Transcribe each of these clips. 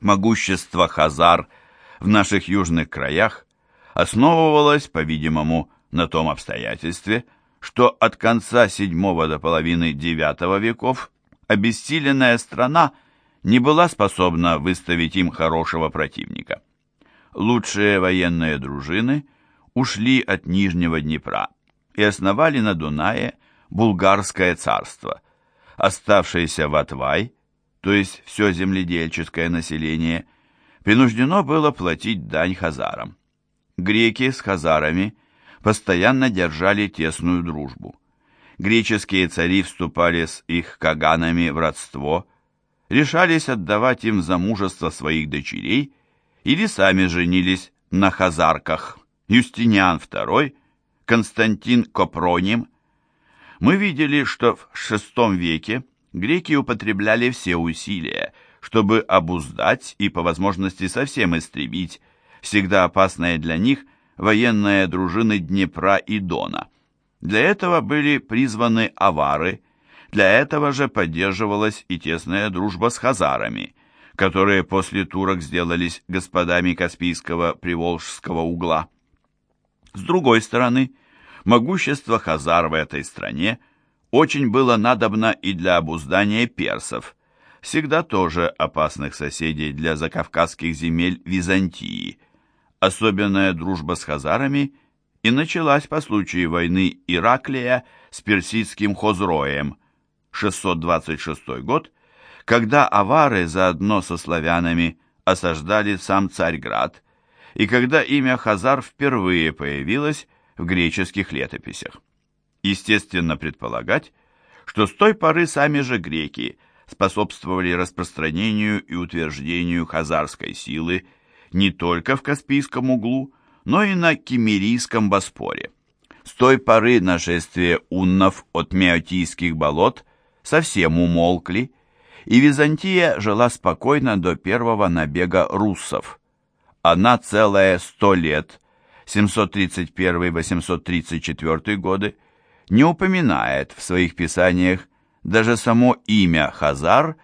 Могущество хазар в наших южных краях основывалось, по-видимому, на том обстоятельстве, что от конца VII до половины IX веков обессиленная страна не была способна выставить им хорошего противника. Лучшие военные дружины ушли от Нижнего Днепра и основали на Дунае Булгарское царство. Оставшееся в Атвай, то есть все земледельческое население, принуждено было платить дань хазарам. Греки с хазарами постоянно держали тесную дружбу. Греческие цари вступали с их каганами в родство, решались отдавать им замужество своих дочерей или сами женились на хазарках. Юстиниан II, Константин Копроним. Мы видели, что в VI веке греки употребляли все усилия, чтобы обуздать и по возможности совсем истребить всегда опасные для них военные дружины Днепра и Дона. Для этого были призваны авары, для этого же поддерживалась и тесная дружба с хазарами, которые после турок сделались господами Каспийского Приволжского угла. С другой стороны, могущество хазар в этой стране очень было надобно и для обуздания персов, всегда тоже опасных соседей для закавказских земель Византии. Особенная дружба с хазарами и началась по случаю войны Ираклия с персидским Хозроем, 626 год, когда авары заодно со славянами осаждали сам Царьград и когда имя Хазар впервые появилось в греческих летописях. Естественно предполагать, что с той поры сами же греки способствовали распространению и утверждению хазарской силы не только в Каспийском углу, но и на Кемерийском Боспоре. С той поры нашествия уннов от Меотийских болот совсем умолкли, и Византия жила спокойно до первого набега руссов – она целое сто лет, 731-834 годы, не упоминает в своих писаниях даже само имя Хазар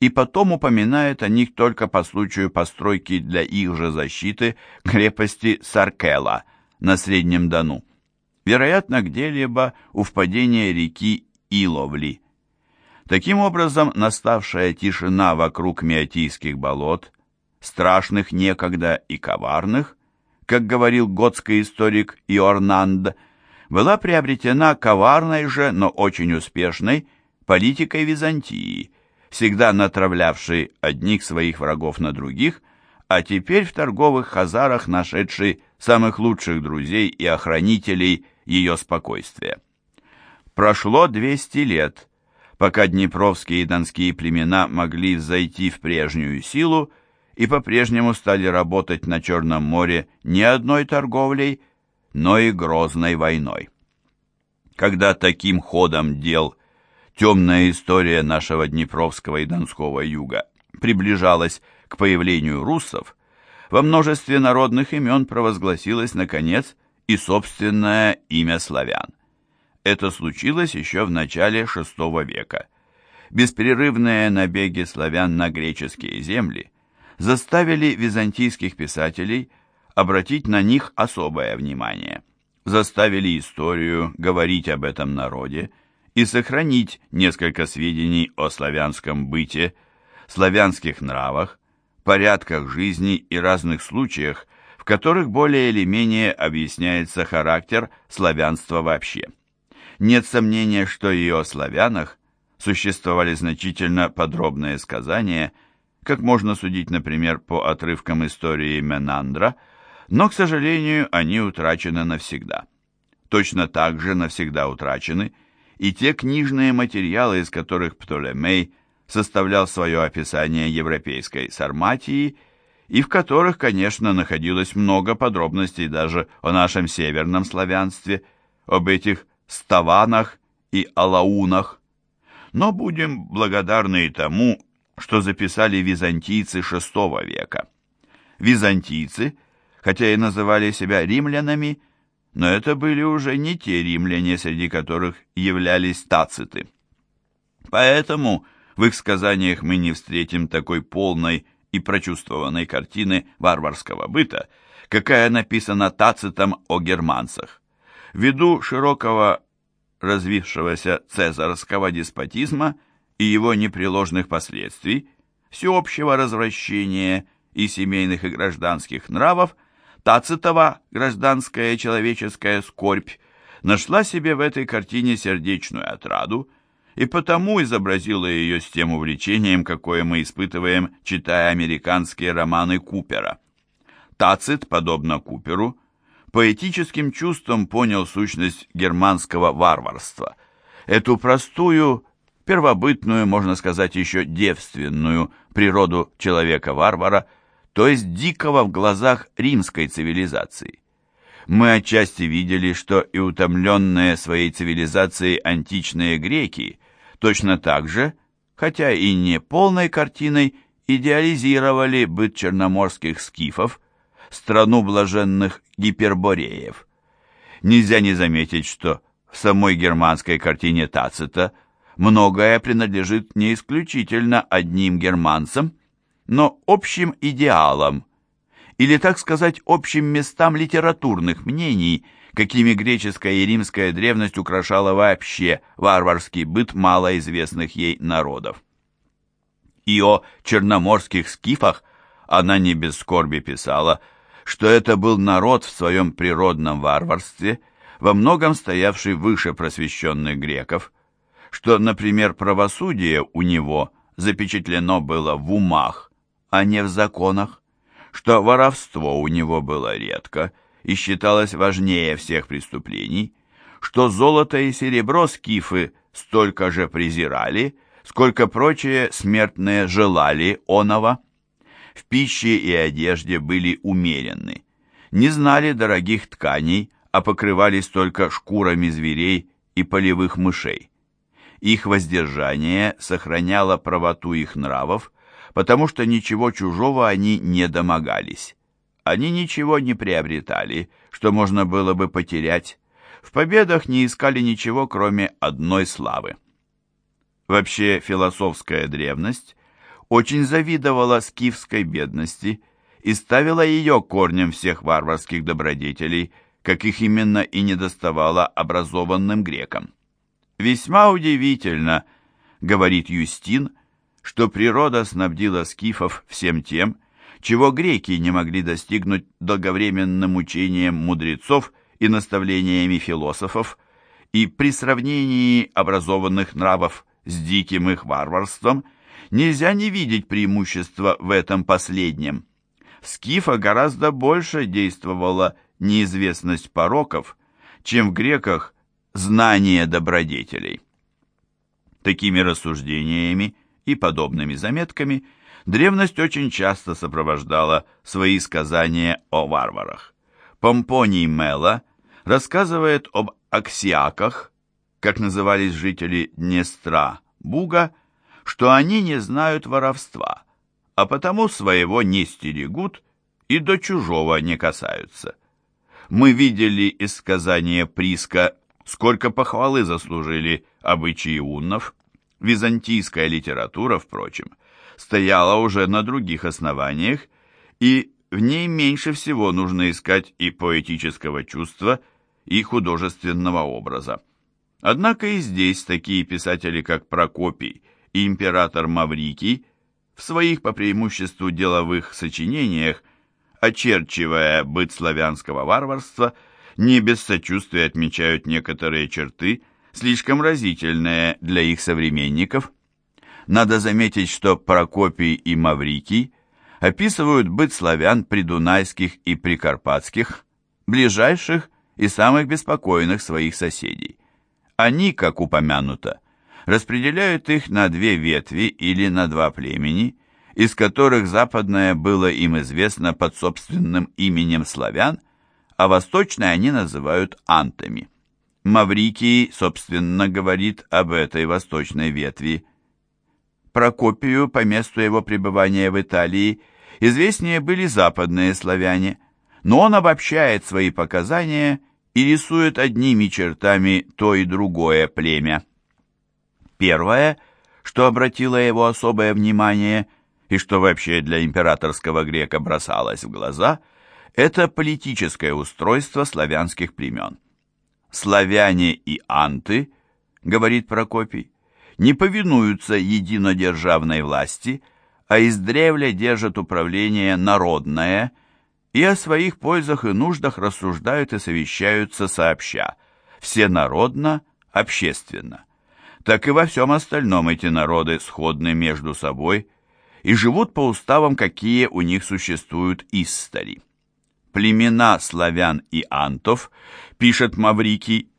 и потом упоминает о них только по случаю постройки для их же защиты крепости Саркела на Среднем Дону, вероятно, где-либо у впадения реки Иловли. Таким образом, наставшая тишина вокруг Меотийских болот страшных некогда и коварных, как говорил готский историк Иорнанд, была приобретена коварной же, но очень успешной политикой Византии, всегда натравлявшей одних своих врагов на других, а теперь в торговых хазарах нашедшей самых лучших друзей и охранителей ее спокойствия. Прошло 200 лет, пока днепровские и донские племена могли взойти в прежнюю силу и по-прежнему стали работать на Черном море не одной торговлей, но и грозной войной. Когда таким ходом дел темная история нашего Днепровского и Донского юга приближалась к появлению руссов, во множестве народных имен провозгласилось, наконец, и собственное имя славян. Это случилось еще в начале VI века. Беспрерывные набеги славян на греческие земли – заставили византийских писателей обратить на них особое внимание, заставили историю говорить об этом народе и сохранить несколько сведений о славянском быте, славянских нравах, порядках жизни и разных случаях, в которых более или менее объясняется характер славянства вообще. Нет сомнения, что и о славянах существовали значительно подробные сказания – как можно судить, например, по отрывкам истории Менандра, но, к сожалению, они утрачены навсегда. Точно так же навсегда утрачены и те книжные материалы, из которых Птолемей составлял свое описание европейской Сарматии, и в которых, конечно, находилось много подробностей даже о нашем северном славянстве, об этих ставанах и алаунах. Но будем благодарны и тому, что записали византийцы VI века. Византийцы, хотя и называли себя римлянами, но это были уже не те римляне, среди которых являлись тациты. Поэтому в их сказаниях мы не встретим такой полной и прочувствованной картины варварского быта, какая написана Тацитом о германцах. Ввиду широкого развившегося цезарского деспотизма и его непреложных последствий, всеобщего развращения и семейных и гражданских нравов, Тацитова гражданская человеческая скорбь нашла себе в этой картине сердечную отраду и потому изобразила ее с тем увлечением, какое мы испытываем, читая американские романы Купера. Тацит, подобно Куперу, поэтическим чувством понял сущность германского варварства, эту простую, первобытную, можно сказать, еще девственную природу человека-варвара, то есть дикого в глазах римской цивилизации. Мы отчасти видели, что и утомленные своей цивилизацией античные греки точно так же, хотя и не полной картиной, идеализировали быт черноморских скифов, страну блаженных гипербореев. Нельзя не заметить, что в самой германской картине Тацита многое принадлежит не исключительно одним германцам, но общим идеалам, или, так сказать, общим местам литературных мнений, какими греческая и римская древность украшала вообще варварский быт малоизвестных ей народов. И о черноморских скифах она не без скорби писала – что это был народ в своем природном варварстве, во многом стоявший выше просвещенных греков, что, например, правосудие у него запечатлено было в умах, а не в законах, что воровство у него было редко и считалось важнее всех преступлений, что золото и серебро скифы столько же презирали, сколько прочие смертные желали оного в пище и одежде были умеренны, не знали дорогих тканей, а покрывались только шкурами зверей и полевых мышей. Их воздержание сохраняло правоту их нравов, потому что ничего чужого они не домогались. Они ничего не приобретали, что можно было бы потерять. В победах не искали ничего, кроме одной славы. Вообще философская древность очень завидовала скифской бедности и ставила ее корнем всех варварских добродетелей, как их именно и недоставало образованным грекам. «Весьма удивительно», — говорит Юстин, что природа снабдила скифов всем тем, чего греки не могли достигнуть долговременным учением мудрецов и наставлениями философов, и при сравнении образованных нравов с диким их варварством – нельзя не видеть преимущества в этом последнем. Скифа гораздо больше действовала неизвестность пороков, чем в греках знание добродетелей. Такими рассуждениями и подобными заметками древность очень часто сопровождала свои сказания о варварах. Помпоний Мела рассказывает об аксиаках, как назывались жители Днестра, Буга, что они не знают воровства, а потому своего не стерегут и до чужого не касаются. Мы видели из сказания Приска, сколько похвалы заслужили обычаи уннов. Византийская литература, впрочем, стояла уже на других основаниях, и в ней меньше всего нужно искать и поэтического чувства, и художественного образа. Однако и здесь такие писатели, как Прокопий и император Маврикий в своих по преимуществу деловых сочинениях, очерчивая быт славянского варварства, не без сочувствия отмечают некоторые черты, слишком разительные для их современников. Надо заметить, что Прокопий и Маврикий описывают быт славян придунайских и прикарпатских, ближайших и самых беспокойных своих соседей. Они, как упомянуто, распределяют их на две ветви или на два племени, из которых западное было им известно под собственным именем славян, а восточное они называют антами. Маврикий, собственно, говорит об этой восточной ветви. Прокопию, по месту его пребывания в Италии, известнее были западные славяне, но он обобщает свои показания и рисует одними чертами то и другое племя. Первое, что обратило его особое внимание, и что вообще для императорского грека бросалось в глаза, это политическое устройство славянских племен. «Славяне и анты», — говорит Прокопий, — «не повинуются единодержавной власти, а издревле держат управление народное и о своих пользах и нуждах рассуждают и совещаются сообща, всенародно, общественно. Так и во всем остальном эти народы сходны между собой и живут по уставам, какие у них существуют истори. Племена славян и антов, пишет Маврикий,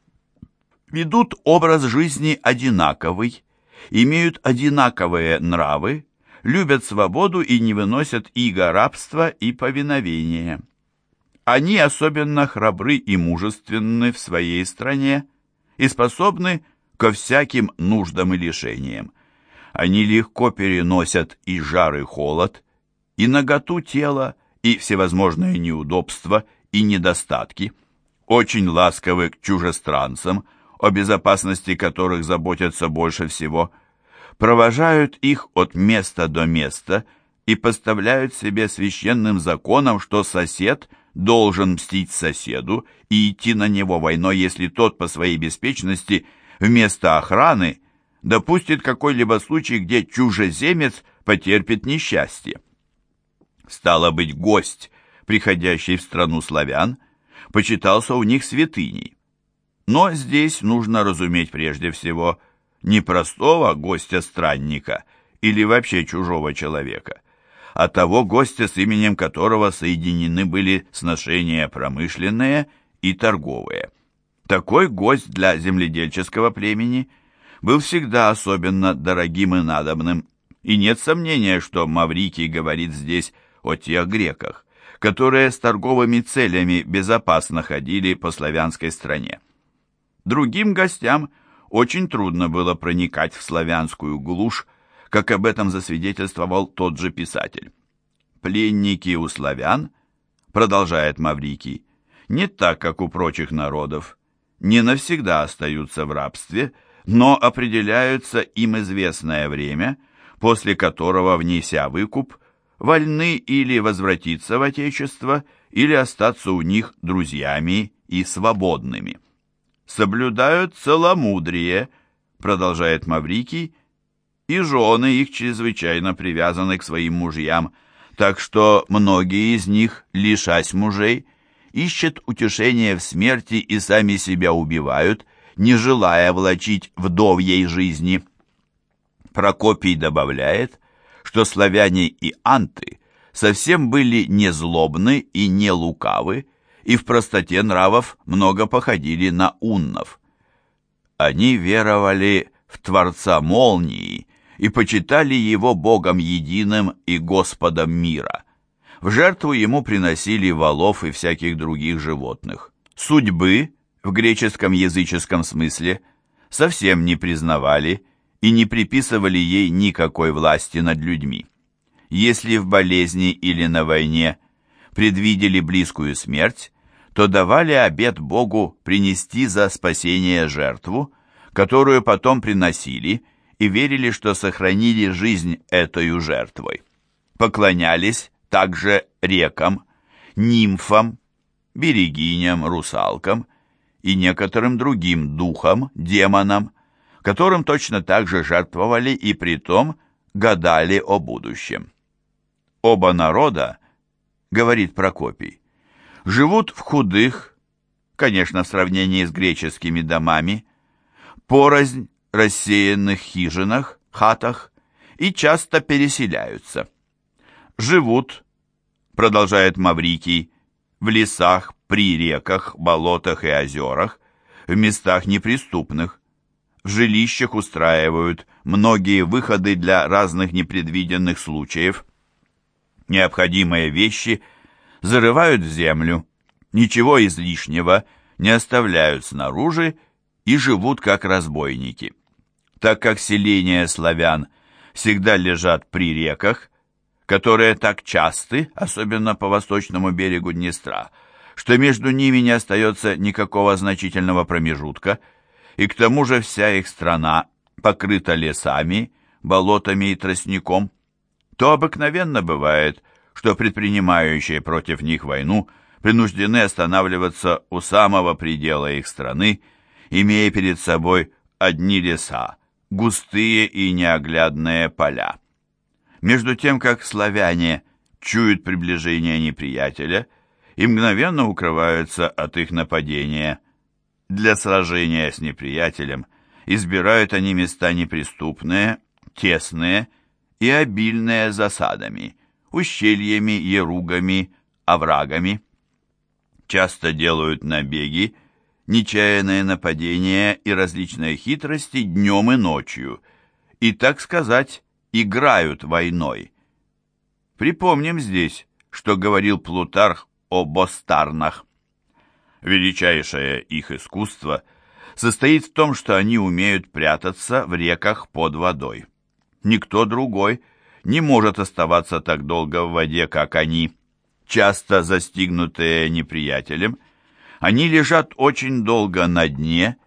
ведут образ жизни одинаковый, имеют одинаковые нравы, любят свободу и не выносят иго рабства и повиновения. Они особенно храбры и мужественны в своей стране и способны ко всяким нуждам и лишениям. Они легко переносят и жар, и холод, и наготу тела, и всевозможные неудобства и недостатки, очень ласковы к чужестранцам, о безопасности которых заботятся больше всего, провожают их от места до места и поставляют себе священным законом, что сосед должен мстить соседу и идти на него войной, если тот по своей беспечности вместо охраны допустит какой-либо случай, где чужеземец потерпит несчастье. Стало быть, гость, приходящий в страну славян, почитался у них святыней. Но здесь нужно разуметь прежде всего не простого гостя-странника или вообще чужого человека, а того гостя, с именем которого соединены были сношения промышленные и торговые. Такой гость для земледельческого племени был всегда особенно дорогим и надобным, и нет сомнения, что Маврикий говорит здесь о тех греках, которые с торговыми целями безопасно ходили по славянской стране. Другим гостям очень трудно было проникать в славянскую глушь, как об этом засвидетельствовал тот же писатель. «Пленники у славян, — продолжает Маврикий, — не так, как у прочих народов, не навсегда остаются в рабстве, но определяются им известное время, после которого, внеся выкуп, вольны или возвратиться в Отечество, или остаться у них друзьями и свободными. Соблюдают целомудрие, продолжает Маврикий, и жены их чрезвычайно привязаны к своим мужьям, так что многие из них, лишась мужей, ищут утешения в смерти и сами себя убивают, не желая влачить вдовьей жизни. Прокопий добавляет, что славяне и анты совсем были не злобны и не лукавы, и в простоте нравов много походили на уннов. Они веровали в Творца молнии и почитали его Богом единым и Господом мира. В жертву ему приносили волов и всяких других животных. Судьбы, в греческом языческом смысле, совсем не признавали и не приписывали ей никакой власти над людьми. Если в болезни или на войне предвидели близкую смерть, то давали обет Богу принести за спасение жертву, которую потом приносили и верили, что сохранили жизнь этой жертвой. Поклонялись также рекам, нимфам, берегиням, русалкам и некоторым другим духам, демонам, которым точно так же жертвовали и притом гадали о будущем. Оба народа, говорит Прокопий, живут в худых, конечно, в сравнении с греческими домами, порознь рассеянных хижинах, хатах и часто переселяются. Живут, продолжает Маврикий, в лесах, при реках, болотах и озерах, в местах неприступных, в жилищах устраивают многие выходы для разных непредвиденных случаев. Необходимые вещи зарывают в землю, ничего излишнего не оставляют снаружи и живут как разбойники. Так как селения славян всегда лежат при реках, которые так часты, особенно по восточному берегу Днестра, что между ними не остается никакого значительного промежутка – и к тому же вся их страна покрыта лесами, болотами и тростником, то обыкновенно бывает, что предпринимающие против них войну принуждены останавливаться у самого предела их страны, имея перед собой одни леса, густые и неоглядные поля. Между тем, как славяне чуют приближение неприятеля и мгновенно укрываются от их нападения. Для сражения с неприятелем избирают они места неприступные, тесные и обильные засадами, ущельями, еругами, оврагами. Часто делают набеги, нечаянные нападения и различные хитрости днем и ночью, и, так сказать, играют войной. Припомним здесь, что говорил Плутарх о Бостарнах. Величайшее их искусство состоит в том, что они умеют прятаться в реках под водой. Никто другой не может оставаться так долго в воде, как они. Часто застигнутые неприятелем, они лежат очень долго на дне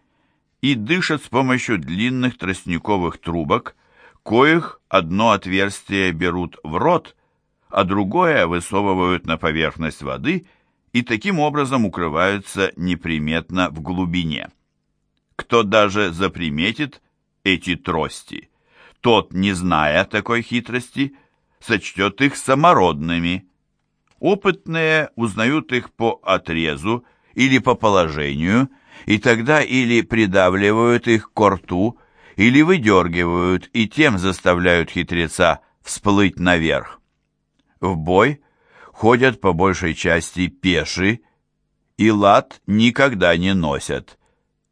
и дышат с помощью длинных тростниковых трубок, коих одно отверстие берут в рот, а другое высовывают на поверхность воды и таким образом укрываются неприметно в глубине. Кто даже заприметит эти трости, тот, не зная такой хитрости, сочтет их самородными. Опытные узнают их по отрезу или по положению, и тогда или придавливают их к рту, или выдергивают и тем заставляют хитреца всплыть наверх. В бой ходят по большей части пеши, и лад никогда не носят,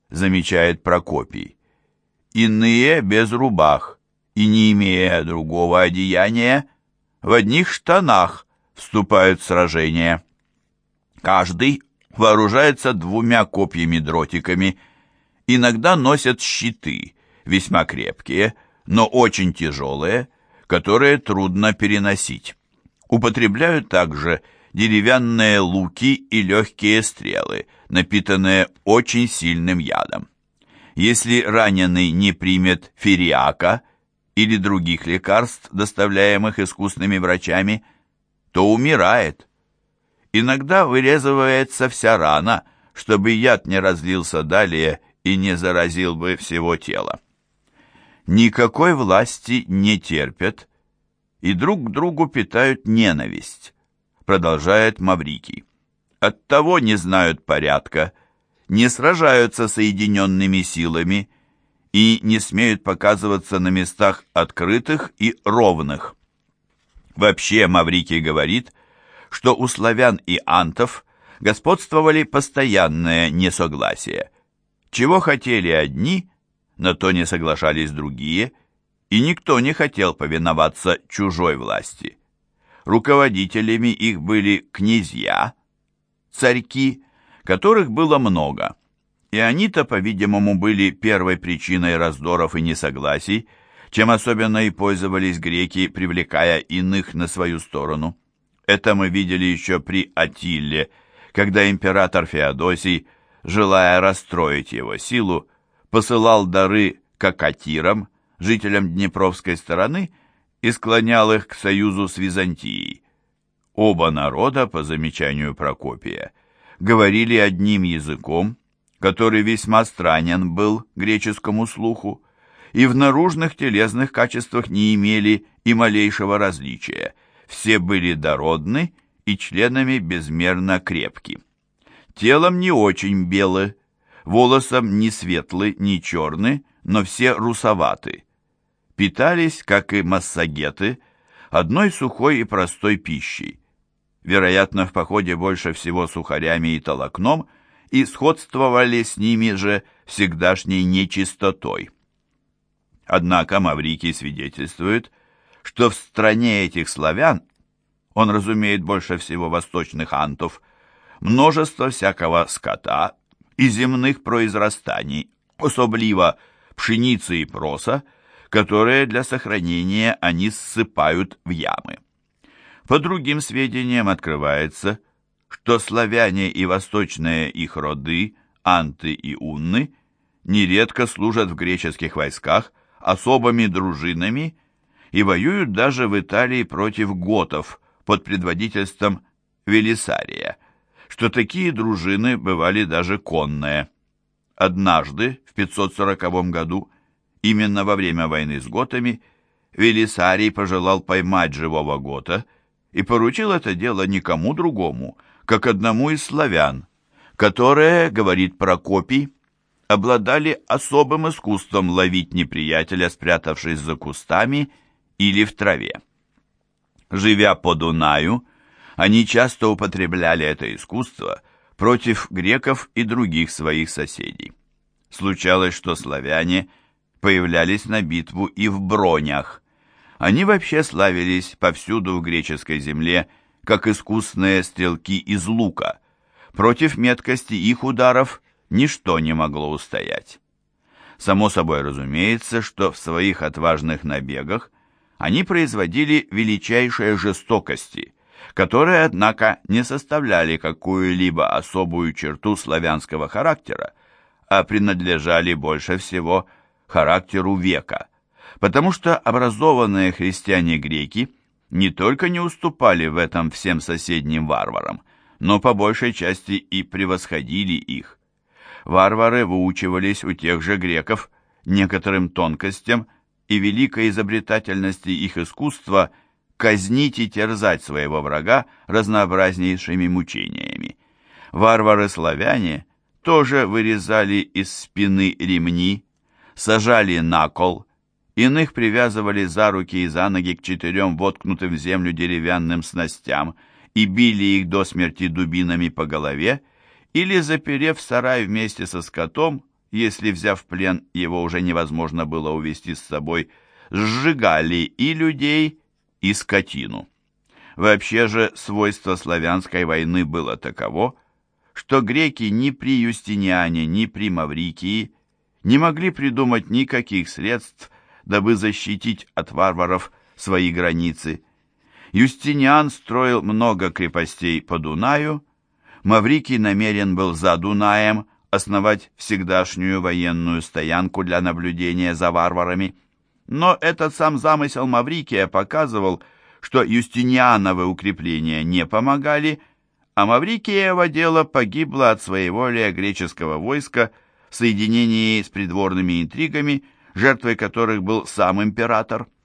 замечает Прокопий. Иные без рубах и не имея другого одеяния, в одних штанах вступают в сражение. Каждый вооружается двумя копьями-дротиками, иногда носят щиты, весьма крепкие, но очень тяжелые, которые трудно переносить. Употребляют также деревянные луки и легкие стрелы, напитанные очень сильным ядом. Если раненый не примет фериака или других лекарств, доставляемых искусными врачами, то умирает. Иногда вырезывается вся рана, чтобы яд не разлился далее и не заразил бы всего тела. Никакой власти не терпят и друг к другу питают ненависть, продолжает Маврикий. Оттого не знают порядка, не сражаются соединенными силами и не смеют показываться на местах открытых и ровных. Вообще Маврикий говорит, что у славян и антов господствовали постоянное несогласие. Чего хотели одни, на то не соглашались другие, и никто не хотел повиноваться чужой власти. Руководителями их были князья, царьки, которых было много, и они-то, по-видимому, были первой причиной раздоров и несогласий, чем особенно и пользовались греки, привлекая иных на свою сторону. Это мы видели еще при Атилле, когда император Феодосий, желая расстроить его силу, посылал дары какатирам, жителям Днепровской стороны, и склонял их к союзу с Византией. Оба народа, по замечанию Прокопия, говорили одним языком, который весьма странен был греческому слуху, и в наружных телесных качествах не имели и малейшего различия. Все были дородны и членами безмерно крепки. Телом не очень белы, волосом не светлы, не черны, но все русоваты. Питались, как и массагеты, одной сухой и простой пищей. Вероятно, в походе больше всего сухарями и толокном, и сходствовали с ними же всегдашней нечистотой. Однако Маврикий свидетельствует, что в стране этих славян, он разумеет больше всего восточных антов, множество всякого скота и земных произрастаний, особливо пшеницы и проса, которые для сохранения они ссыпают в ямы. По другим сведениям открывается, что славяне и восточные их роды, анты и унны, нередко служат в греческих войсках особыми дружинами и воюют даже в Италии против готов под предводительством Велисария, что такие дружины бывали даже конные. Однажды, в 540 году, именно во время войны с готами, Велисарий пожелал поймать живого гота и поручил это дело никому другому, как одному из славян, которые, говорит Прокопий, обладали особым искусством ловить неприятеля, спрятавшись за кустами или в траве. Живя по Дунаю, они часто употребляли это искусство против греков и других своих соседей. Случалось, что славяне появлялись на битву и в бронях. Они вообще славились повсюду в греческой земле, как искусные стрелки из лука. Против меткости их ударов ничто не могло устоять. Само собой разумеется, что в своих отважных набегах они производили величайшие жестокости, которые, однако, не составляли какую-либо особую черту славянского характера, а принадлежали больше всего характеру века, потому что образованные христиане-греки не только не уступали в этом всем соседним варварам, но по большей части и превосходили их варвары выучивались у тех же греков некоторым тонкостям и великой изобретательности их искусства казнить и терзать своего врага разнообразнейшими мучениями. Варвары-славяне тоже вырезали из спины ремни, сажали на кол, иных привязывали за руки и за ноги к четырем воткнутым в землю деревянным снастям и били их до смерти дубинами по голове, или заперев сарай вместе со скотом, если, взяв плен, его уже невозможно было увести с собой, сжигали и людей, и скотину. Вообще же свойство славянской войны было таково, что греки ни при Юстиниане, ни при Маврикии не могли придумать никаких средств, дабы защитить от варваров свои границы. Юстиниан строил много крепостей по Дунаю, Маврикий намерен был за Дунаем основать всегдашнюю военную стоянку для наблюдения за варварами. Но этот сам замысел Маврикия показывал, что Юстиниановы укрепления не помогали, а Маврикиево дело погибло от своеволия греческого войска в соединении с придворными интригами, жертвой которых был сам император –